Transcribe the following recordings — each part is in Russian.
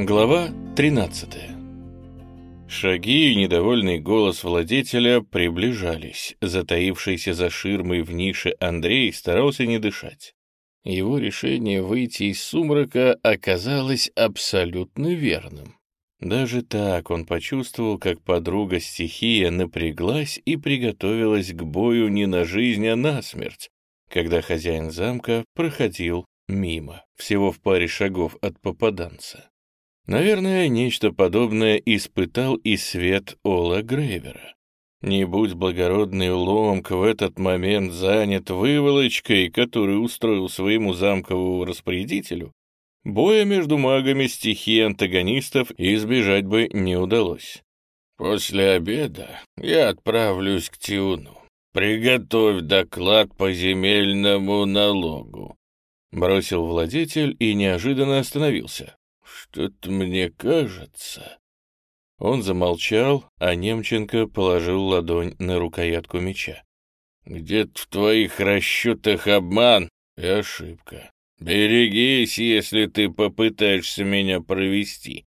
Глава 13 Шаги и недовольный голос владетеля приближались. Затаившийся за ширмой в нише Андрей старался не дышать. Его решение выйти из сумрака оказалось абсолютно верным. Даже так он почувствовал, как подруга стихия напряглась и приготовилась к бою не на жизнь, а на смерть, когда хозяин замка проходил мимо, всего в паре шагов от попаданца. Наверное, нечто подобное испытал и свет Ола Грейвера. Не будь благородный ломк в этот момент занят выволочкой, которую устроил своему замковому распорядителю, боя между магами стихии антагонистов избежать бы не удалось. «После обеда я отправлюсь к Тиуну. Приготовь доклад по земельному налогу», — бросил владетель и неожиданно остановился. «Что-то мне кажется...» Он замолчал, а Немченко положил ладонь на рукоятку меча. «Где-то в твоих расчетах обман и ошибка. Берегись, если ты попытаешься меня провести».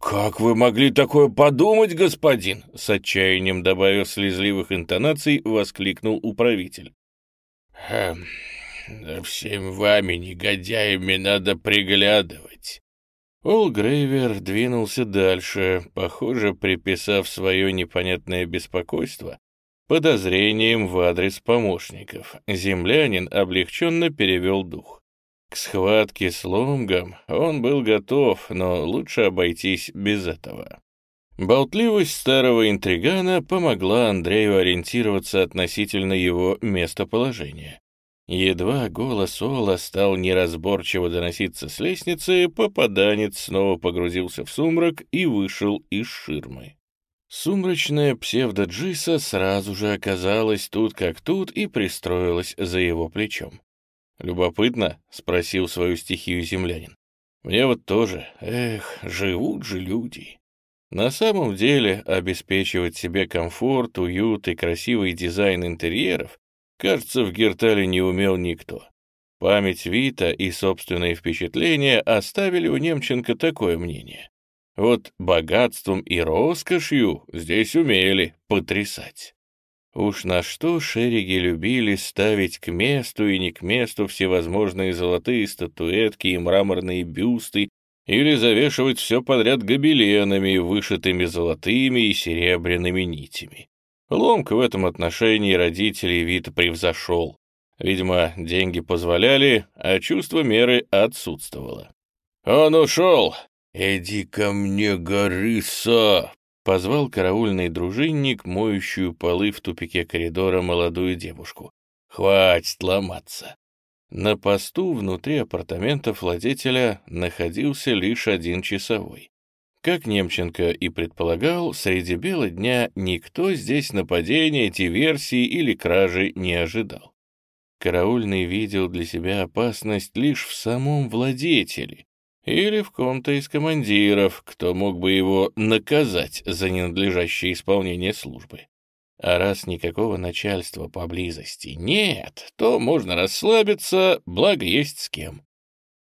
«Как вы могли такое подумать, господин?» С отчаянием добавив слезливых интонаций, воскликнул управитель. «Хм, за всем вами, негодяями, надо приглядывать. Олгрейвер двинулся дальше, похоже, приписав свое непонятное беспокойство подозрением в адрес помощников. Землянин облегченно перевел дух. К схватке с Лонгом он был готов, но лучше обойтись без этого. Болтливость старого интригана помогла Андрею ориентироваться относительно его местоположения. Едва голос Ола стал неразборчиво доноситься с лестницы, попаданец снова погрузился в сумрак и вышел из ширмы. Сумрачная псевдо-Джиса сразу же оказалась тут как тут и пристроилась за его плечом. «Любопытно?» — спросил свою стихию землянин. «Мне вот тоже. Эх, живут же люди». На самом деле, обеспечивать себе комфорт, уют и красивый дизайн интерьеров Кажется, в Гертале не умел никто. Память Вита и собственные впечатления оставили у Немченко такое мнение. Вот богатством и роскошью здесь умели потрясать. Уж на что шериги любили ставить к месту и не к месту всевозможные золотые статуэтки и мраморные бюсты, или завешивать все подряд гобеленами, вышитыми золотыми и серебряными нитями. Ломка в этом отношении родителей Вита превзошел. Видимо, деньги позволяли, а чувство меры отсутствовало. «Он ушел! Иди ко мне, Горыса!» — позвал караульный дружинник, моющую полы в тупике коридора молодую девушку. «Хватит ломаться!» На посту внутри апартаментов владетеля находился лишь один часовой. Как Немченко и предполагал, среди бела дня никто здесь нападения, диверсии или кражи не ожидал. Караульный видел для себя опасность лишь в самом владетеле или в ком-то из командиров, кто мог бы его наказать за ненадлежащее исполнение службы. А раз никакого начальства поблизости нет, то можно расслабиться, благо есть с кем.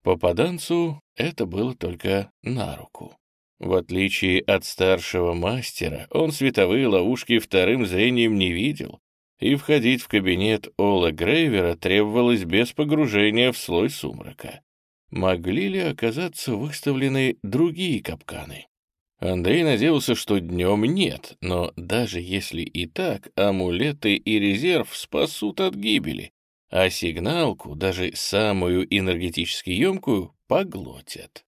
Попаданцу это было только на руку. В отличие от старшего мастера, он световые ловушки вторым зрением не видел, и входить в кабинет Ола Грейвера требовалось без погружения в слой сумрака. Могли ли оказаться выставлены другие капканы? Андрей надеялся, что днем нет, но даже если и так, амулеты и резерв спасут от гибели, а сигналку, даже самую энергетически емкую, поглотят.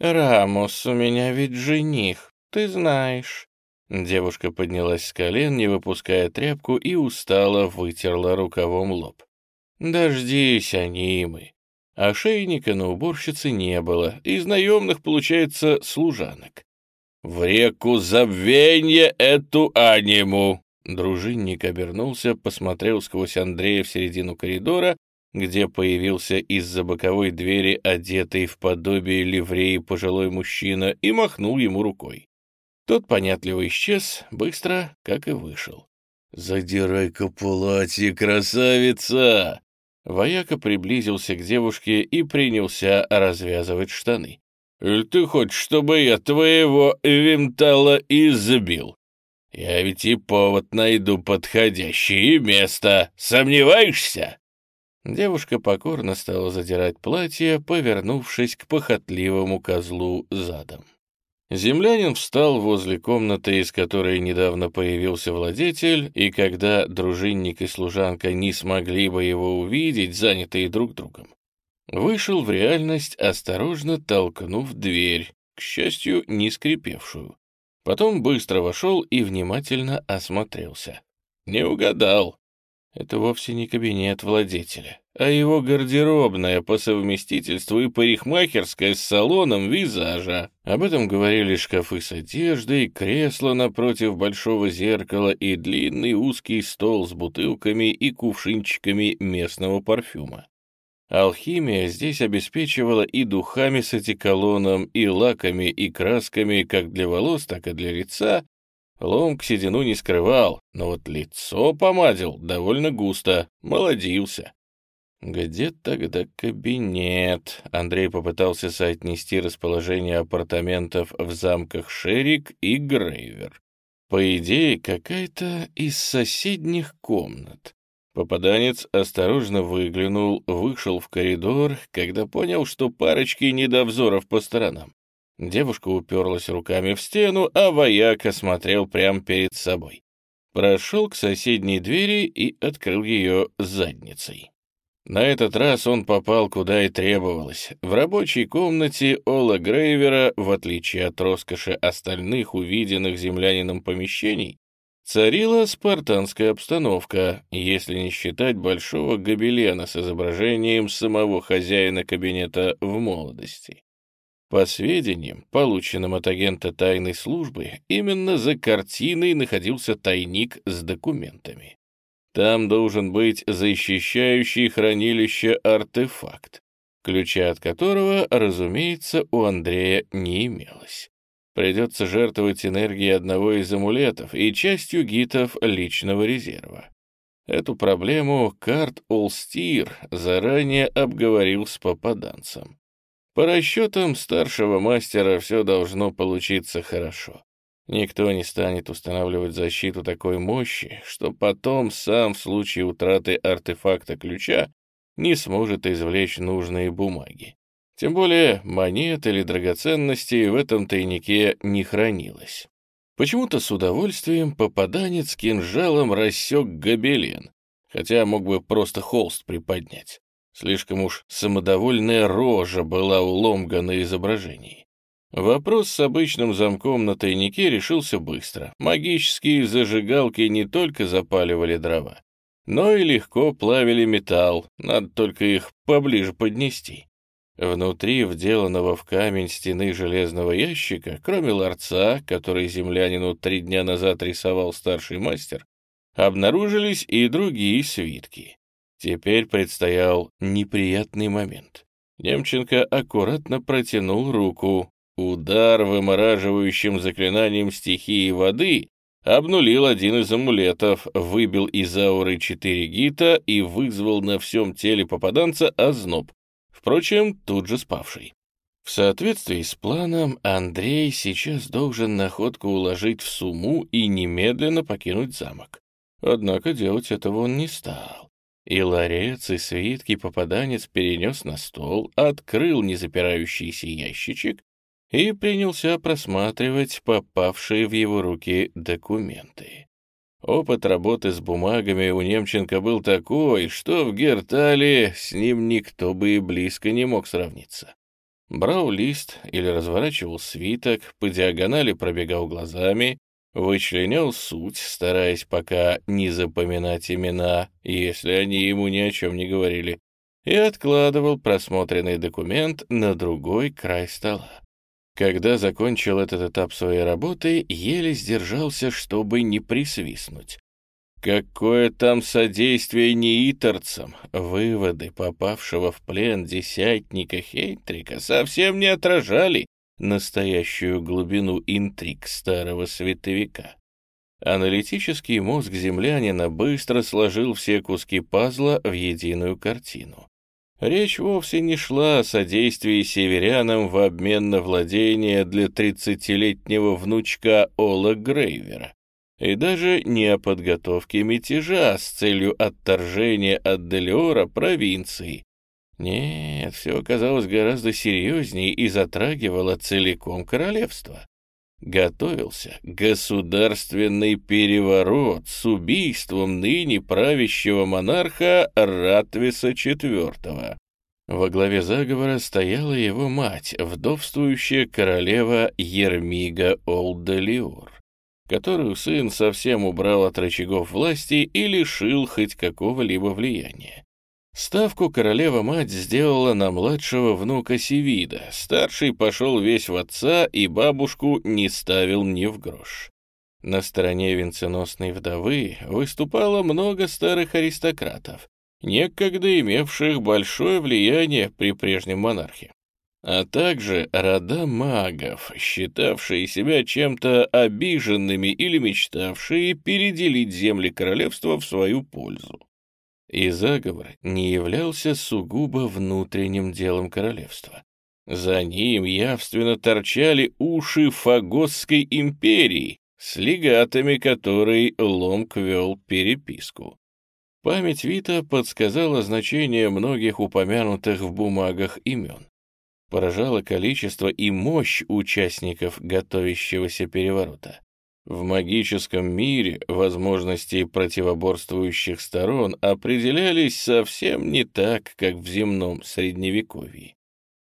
«Рамус, у меня ведь жених, ты знаешь». Девушка поднялась с колен, не выпуская тряпку, и устало вытерла рукавом лоб. «Дождись, анимы». Ошейника на уборщице не было, из наемных, получается, служанок. «В реку забвенье эту аниму!» Дружинник обернулся, посмотрел сквозь Андрея в середину коридора где появился из-за боковой двери одетый в подобие ливреи пожилой мужчина и махнул ему рукой. Тот понятливо исчез, быстро, как и вышел. «Задирай-ка платье, красавица!» Вояка приблизился к девушке и принялся развязывать штаны. Или ты хочешь, чтобы я твоего винтала избил? Я ведь и повод найду подходящее место. Сомневаешься?» Девушка покорно стала задирать платье, повернувшись к похотливому козлу задом. Землянин встал возле комнаты, из которой недавно появился владетель, и когда дружинник и служанка не смогли бы его увидеть, занятые друг другом, вышел в реальность, осторожно толкнув дверь, к счастью, не скрипевшую. Потом быстро вошел и внимательно осмотрелся. Не угадал. Это вовсе не кабинет владетеля, а его гардеробная по совместительству и парикмахерская с салоном визажа. Об этом говорили шкафы с одеждой, кресло напротив большого зеркала и длинный узкий стол с бутылками и кувшинчиками местного парфюма. Алхимия здесь обеспечивала и духами с этиколоном, и лаками, и красками как для волос, так и для лица, Ломк седину не скрывал, но вот лицо помадил довольно густо, молодился. «Где тогда кабинет?» Андрей попытался соотнести расположение апартаментов в замках Шерик и Грейвер. По идее, какая-то из соседних комнат. Попаданец осторожно выглянул, вышел в коридор, когда понял, что парочки недовзоров по сторонам. Девушка уперлась руками в стену, а вояка смотрел прямо перед собой. Прошел к соседней двери и открыл ее задницей. На этот раз он попал куда и требовалось. В рабочей комнате Ола Грейвера, в отличие от роскоши остальных увиденных землянином помещений, царила спартанская обстановка, если не считать большого гобелена с изображением самого хозяина кабинета в молодости. По сведениям, полученным от агента тайной службы, именно за картиной находился тайник с документами. Там должен быть защищающий хранилище артефакт, ключа от которого, разумеется, у Андрея не имелось. Придется жертвовать энергией одного из амулетов и частью гитов личного резерва. Эту проблему Карт Олстир заранее обговорил с попаданцем. По расчетам старшего мастера все должно получиться хорошо. Никто не станет устанавливать защиту такой мощи, что потом сам в случае утраты артефакта ключа не сможет извлечь нужные бумаги. Тем более монет или драгоценностей в этом тайнике не хранилось. Почему-то с удовольствием попаданец кинжалом рассек гобелен, хотя мог бы просто холст приподнять. Слишком уж самодовольная рожа была у Ломга на изображении. Вопрос с обычным замком на тайнике решился быстро. Магические зажигалки не только запаливали дрова, но и легко плавили металл, надо только их поближе поднести. Внутри вделанного в камень стены железного ящика, кроме ларца, который землянину три дня назад рисовал старший мастер, обнаружились и другие свитки. Теперь предстоял неприятный момент. Немченко аккуратно протянул руку. Удар вымораживающим заклинанием стихии воды обнулил один из амулетов, выбил из ауры четыре гита и вызвал на всем теле попаданца озноб, впрочем, тут же спавший. В соответствии с планом, Андрей сейчас должен находку уложить в сумму и немедленно покинуть замок. Однако делать этого он не стал. И ларец, и свитки попаданец перенес на стол, открыл незапирающийся ящичек и принялся просматривать попавшие в его руки документы. Опыт работы с бумагами у Немченко был такой, что в Гертале с ним никто бы и близко не мог сравниться. Брал лист или разворачивал свиток, по диагонали пробегал глазами, вычленял суть, стараясь пока не запоминать имена, если они ему ни о чем не говорили, и откладывал просмотренный документ на другой край стола. Когда закончил этот этап своей работы, еле сдержался, чтобы не присвистнуть. Какое там содействие неиторцам! Выводы попавшего в плен десятника Хейтрика совсем не отражали настоящую глубину интриг старого световика. Аналитический мозг землянина быстро сложил все куски пазла в единую картину. Речь вовсе не шла о содействии северянам в обмен на владение для тридцатилетнего внучка Ола Грейвера, и даже не о подготовке мятежа с целью отторжения от Делиора провинции. Нет, все оказалось гораздо серьезнее и затрагивало целиком королевство готовился государственный переворот с убийством ныне правящего монарха Ратвиса IV. Во главе заговора стояла его мать, вдовствующая королева Ермига Олдалиур, которую сын совсем убрал от рычагов власти и лишил хоть какого-либо влияния. Ставку королева-мать сделала на младшего внука Севида, старший пошел весь в отца и бабушку не ставил ни в грош. На стороне венценосной вдовы выступало много старых аристократов, некогда имевших большое влияние при прежнем монархе, а также рода магов, считавшие себя чем-то обиженными или мечтавшие переделить земли королевства в свою пользу и заговор не являлся сугубо внутренним делом королевства. За ним явственно торчали уши Фагосской империи, с легатами которой Ломк вел переписку. Память Вита подсказала значение многих упомянутых в бумагах имен. Поражало количество и мощь участников готовящегося переворота. В магическом мире возможности противоборствующих сторон определялись совсем не так, как в земном средневековье.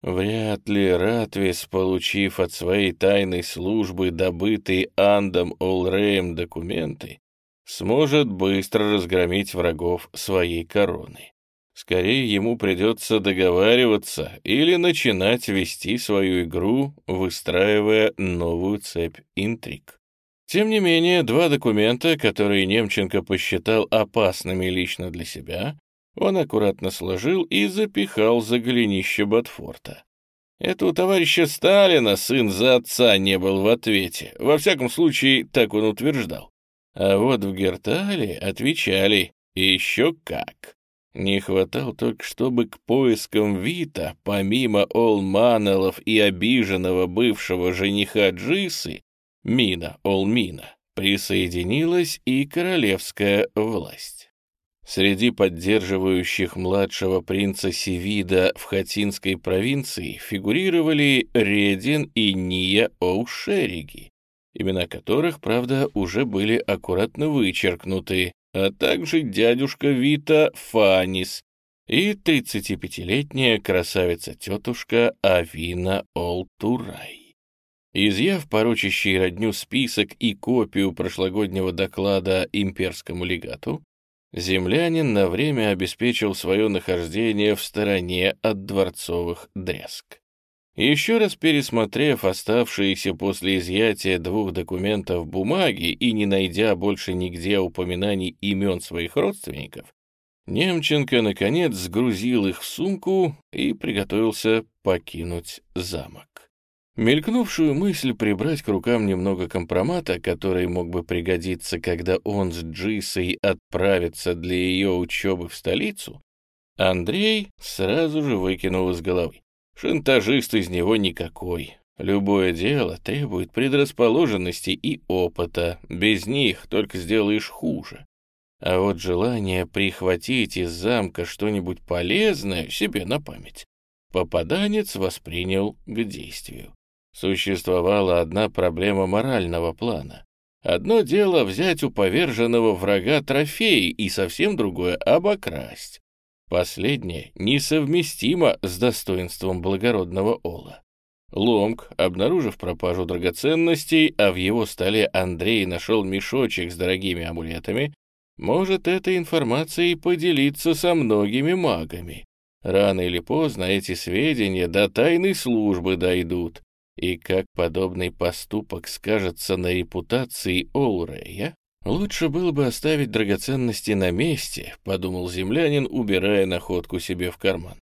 Вряд ли Ратвис, получив от своей тайной службы добытые Андом Олреем документы, сможет быстро разгромить врагов своей короны. Скорее ему придется договариваться или начинать вести свою игру, выстраивая новую цепь интриг. Тем не менее, два документа, которые Немченко посчитал опасными лично для себя, он аккуратно сложил и запихал за голенище Ботфорта. Это у товарища Сталина сын за отца не был в ответе. Во всяком случае, так он утверждал. А вот в Гертале отвечали еще как. Не хватало только, чтобы к поискам Вита, помимо Олманелов и обиженного бывшего жениха Джисы, Мина, Олмина, присоединилась и королевская власть. Среди поддерживающих младшего принца Севида в Хатинской провинции фигурировали Редин и Ния Оушериги, имена которых, правда, уже были аккуратно вычеркнуты, а также дядюшка Вита Фанис и 35-летняя красавица-тетушка Авина Олтурай. Изъяв порочащий родню список и копию прошлогоднего доклада имперскому легату, землянин на время обеспечил свое нахождение в стороне от дворцовых дрязг. Еще раз пересмотрев оставшиеся после изъятия двух документов бумаги и не найдя больше нигде упоминаний имен своих родственников, Немченко, наконец, сгрузил их в сумку и приготовился покинуть замок. Мелькнувшую мысль прибрать к рукам немного компромата, который мог бы пригодиться, когда он с Джисой отправится для ее учебы в столицу, Андрей сразу же выкинул из головы. Шантажист из него никакой. Любое дело требует предрасположенности и опыта. Без них только сделаешь хуже. А вот желание прихватить из замка что-нибудь полезное себе на память попаданец воспринял к действию. Существовала одна проблема морального плана. Одно дело взять у поверженного врага трофей, и совсем другое — обокрасть. Последнее несовместимо с достоинством благородного Ола. Ломк, обнаружив пропажу драгоценностей, а в его столе Андрей нашел мешочек с дорогими амулетами, может этой информацией поделиться со многими магами. Рано или поздно эти сведения до тайной службы дойдут, и как подобный поступок скажется на репутации Олрея, лучше было бы оставить драгоценности на месте, подумал землянин, убирая находку себе в карман.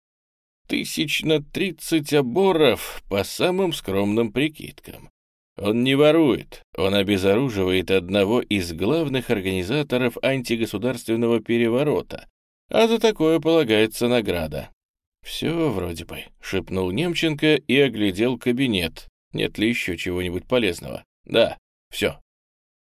Тысяч на тридцать оборов по самым скромным прикидкам. Он не ворует, он обезоруживает одного из главных организаторов антигосударственного переворота, а за такое полагается награда. «Все вроде бы», — шепнул Немченко и оглядел кабинет. «Нет ли еще чего-нибудь полезного?» «Да, все».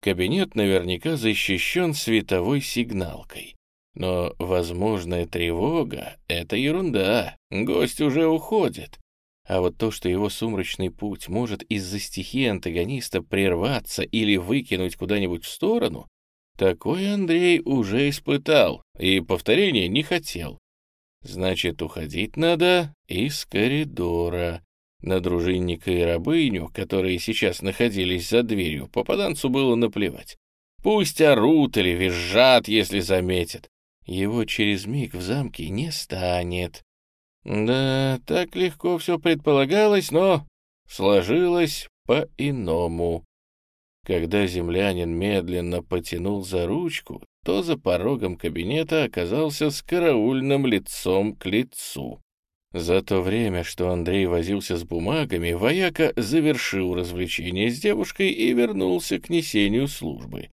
Кабинет наверняка защищен световой сигналкой. Но возможная тревога — это ерунда, гость уже уходит. А вот то, что его сумрачный путь может из-за стихии антагониста прерваться или выкинуть куда-нибудь в сторону, такой Андрей уже испытал и повторения не хотел. Значит, уходить надо из коридора. На дружинника и рабыню, которые сейчас находились за дверью, попаданцу было наплевать. Пусть орут или визжат, если заметят. Его через миг в замке не станет. Да, так легко все предполагалось, но сложилось по-иному. Когда землянин медленно потянул за ручку, то за порогом кабинета оказался с караульным лицом к лицу. За то время, что Андрей возился с бумагами, вояка завершил развлечение с девушкой и вернулся к несению службы.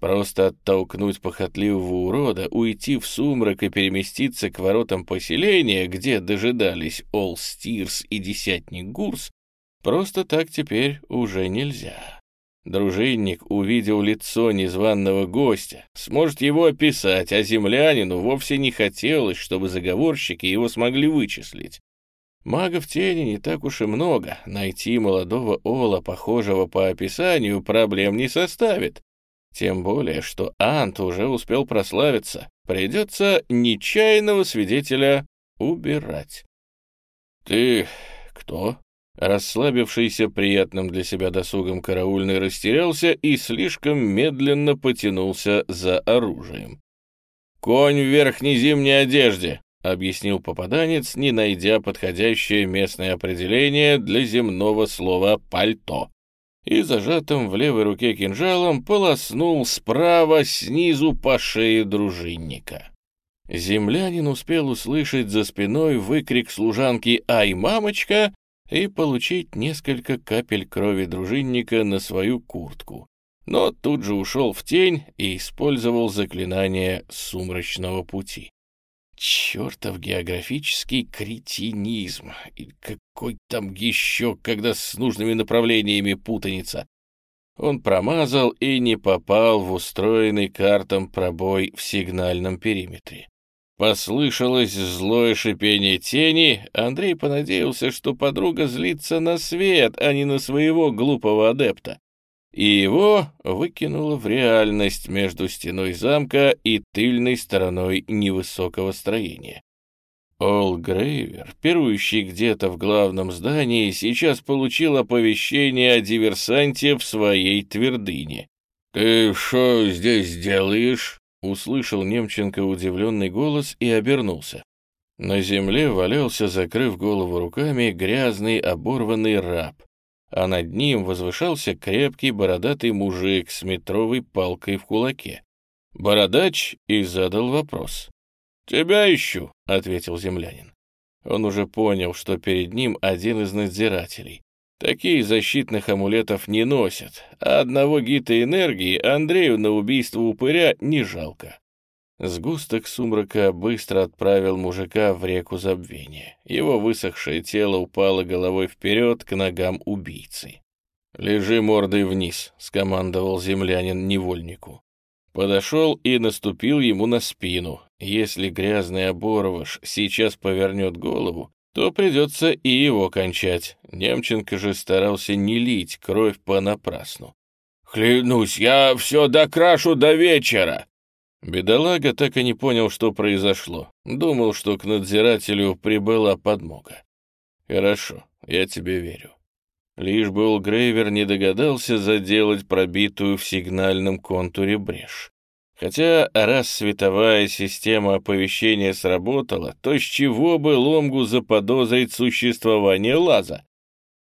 Просто оттолкнуть похотливого урода, уйти в сумрак и переместиться к воротам поселения, где дожидались Олл Стирс и Десятник Гурс, просто так теперь уже нельзя. Дружинник увидел лицо незваного гостя, сможет его описать, а землянину вовсе не хотелось, чтобы заговорщики его смогли вычислить. Магов тени не так уж и много, найти молодого Ола, похожего по описанию, проблем не составит. Тем более, что Ант уже успел прославиться, придется нечаянного свидетеля убирать. «Ты кто?» Расслабившийся приятным для себя досугом караульный растерялся и слишком медленно потянулся за оружием. «Конь в верхней зимней одежде», — объяснил попаданец, не найдя подходящее местное определение для земного слова «пальто». И зажатым в левой руке кинжалом полоснул справа снизу по шее дружинника. Землянин успел услышать за спиной выкрик служанки «Ай, мамочка!» И получить несколько капель крови дружинника на свою куртку, но тут же ушел в тень и использовал заклинание сумрачного пути. Чертов географический кретинизм. И какой там еще, когда с нужными направлениями путаница. Он промазал и не попал в устроенный картом пробой в сигнальном периметре. Послышалось злое шипение тени. Андрей понадеялся, что подруга злится на свет, а не на своего глупого адепта. И его выкинуло в реальность между стеной замка и тыльной стороной невысокого строения. Ол Грейвер, пирующий где-то в главном здании, сейчас получил оповещение о диверсанте в своей твердыне. «Ты что здесь делаешь?» Услышал Немченко удивленный голос и обернулся. На земле валялся, закрыв голову руками, грязный оборванный раб, а над ним возвышался крепкий бородатый мужик с метровой палкой в кулаке. Бородач и задал вопрос. «Тебя ищу», — ответил землянин. Он уже понял, что перед ним один из надзирателей. Такие защитных амулетов не носят, а одного гита энергии Андрею на убийство упыря не жалко. Сгусток сумрака быстро отправил мужика в реку забвения. Его высохшее тело упало головой вперед к ногам убийцы. «Лежи мордой вниз», — скомандовал землянин невольнику. Подошел и наступил ему на спину. Если грязный оборвыш сейчас повернет голову, то придется и его кончать. Немченко же старался не лить кровь понапрасну. «Клянусь, я все докрашу до вечера!» Бедолага так и не понял, что произошло. Думал, что к надзирателю прибыла подмога. «Хорошо, я тебе верю». Лишь бы Улгрейвер не догадался заделать пробитую в сигнальном контуре брешь. Хотя раз световая система оповещения сработала, то с чего бы Ломгу заподозрить существование лаза?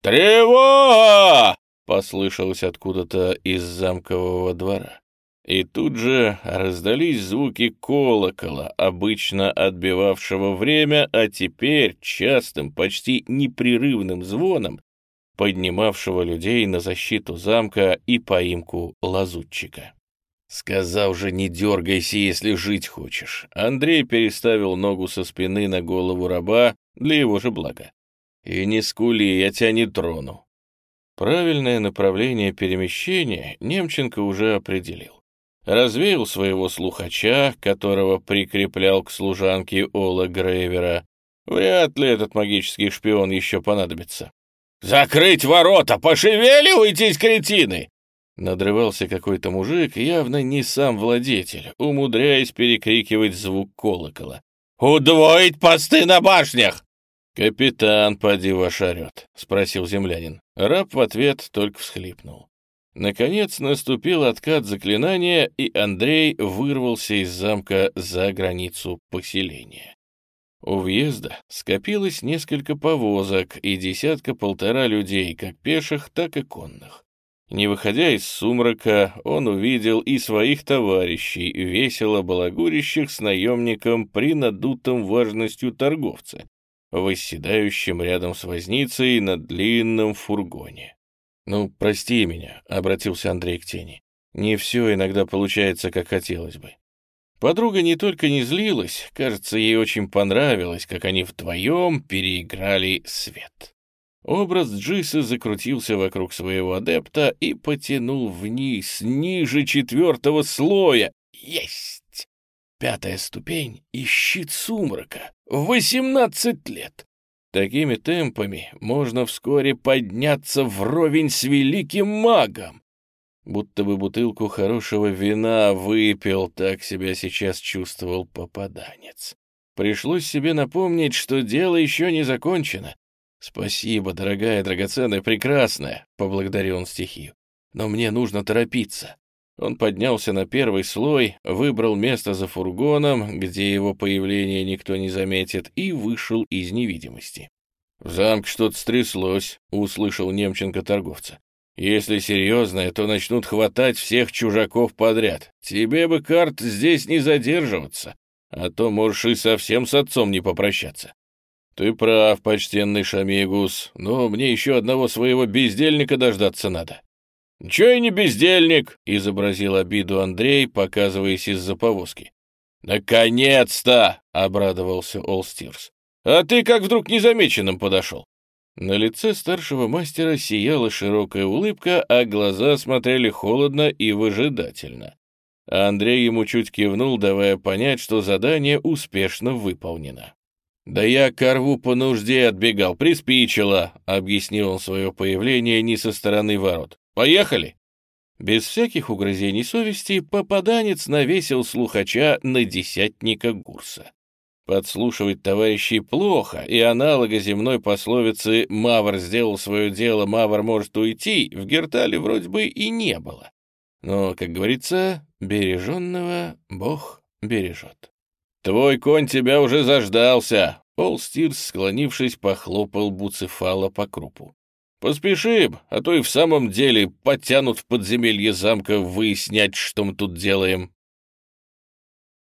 «Тревога!» — послышалось откуда-то из замкового двора. И тут же раздались звуки колокола, обычно отбивавшего время, а теперь частым, почти непрерывным звоном, поднимавшего людей на защиту замка и поимку лазутчика. Сказал же, не дергайся, если жить хочешь. Андрей переставил ногу со спины на голову раба для его же блага. И не скули, я тебя не трону. Правильное направление перемещения Немченко уже определил. Развеял своего слухача, которого прикреплял к служанке Ола Грейвера. Вряд ли этот магический шпион еще понадобится. «Закрыть ворота! Пошевеливайтесь, кретины!» Надрывался какой-то мужик, явно не сам владетель, умудряясь перекрикивать звук колокола. «Удвоить посты на башнях!» «Капитан, поди ваш орет», — спросил землянин. Раб в ответ только всхлипнул. Наконец наступил откат заклинания, и Андрей вырвался из замка за границу поселения. У въезда скопилось несколько повозок и десятка-полтора людей, как пеших, так и конных. Не выходя из сумрака, он увидел и своих товарищей, весело балагурящих с наемником при надутом важностью торговце, восседающим рядом с возницей на длинном фургоне. «Ну, прости меня», — обратился Андрей к тени. «Не все иногда получается, как хотелось бы». Подруга не только не злилась, кажется, ей очень понравилось, как они вдвоем переиграли свет. Образ Джиса закрутился вокруг своего адепта и потянул вниз, ниже четвертого слоя. Есть! Пятая ступень и щит сумрака. Восемнадцать лет. Такими темпами можно вскоре подняться вровень с великим магом. Будто бы бутылку хорошего вина выпил, так себя сейчас чувствовал попаданец. Пришлось себе напомнить, что дело еще не закончено. «Спасибо, дорогая, драгоценная, прекрасная», — поблагодарил он стихию. «Но мне нужно торопиться». Он поднялся на первый слой, выбрал место за фургоном, где его появление никто не заметит, и вышел из невидимости. «В замке что-то стряслось», — услышал Немченко торговца. «Если серьезное, то начнут хватать всех чужаков подряд. Тебе бы, карт, здесь не задерживаться, а то можешь и совсем с отцом не попрощаться». «Ты прав, почтенный Шамигус, но мне еще одного своего бездельника дождаться надо». «Ничего я не бездельник», — изобразил обиду Андрей, показываясь из-за повозки. «Наконец-то!» — обрадовался Олстирс. «А ты как вдруг незамеченным подошел?» На лице старшего мастера сияла широкая улыбка, а глаза смотрели холодно и выжидательно. Андрей ему чуть кивнул, давая понять, что задание успешно выполнено. «Да я корву по нужде отбегал, приспичило», — объяснил он свое появление не со стороны ворот. «Поехали!» Без всяких угрызений совести попаданец навесил слухача на десятника Гурса. Подслушивать товарищей плохо, и аналога земной пословицы «Мавр сделал свое дело, Мавр может уйти» в Гертале вроде бы и не было. Но, как говорится, береженного Бог бережет. «Твой конь тебя уже заждался!» Пол Стирс, склонившись, похлопал Буцефала по крупу. «Поспешим, а то и в самом деле потянут в подземелье замка выяснять, что мы тут делаем».